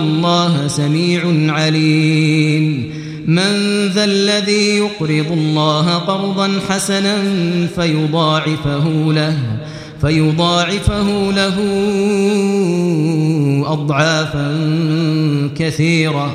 الله سميع عليم. من ذا الذي يقرض الله قرضا حسنا فيضاعفه له فيضاعفه له أضعافا كثيرة.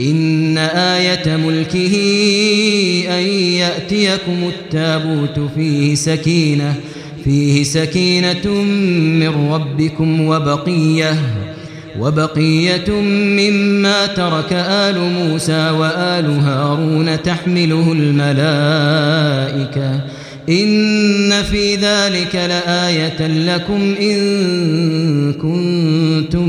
إن آية ملكه أن يأتيكم التابوت فيه سكينة فيه سكينة من ربكم وبقية وبقية مما ترك آل موسى وآل هارون تحمله الملائكة إن في ذلك لآية لكم إن كنتم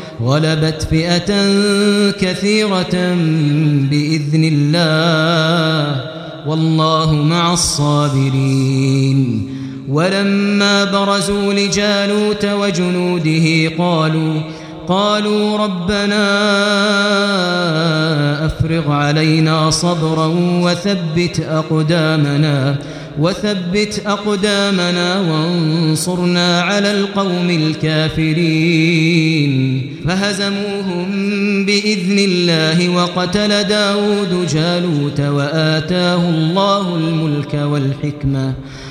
غلبت فئة كثيرة بإذن الله والله مع الصابرين ولما برزوا لجالوت وجنوده قالوا قالوا ربنا أفرغ علينا صبرا وثبت أقدامنا وثبت أقدامنا وانصرنا على القوم الكافرين. فهزموهم بإذن الله وقتل داود جالوت وآتاه الله الملك والحكمة.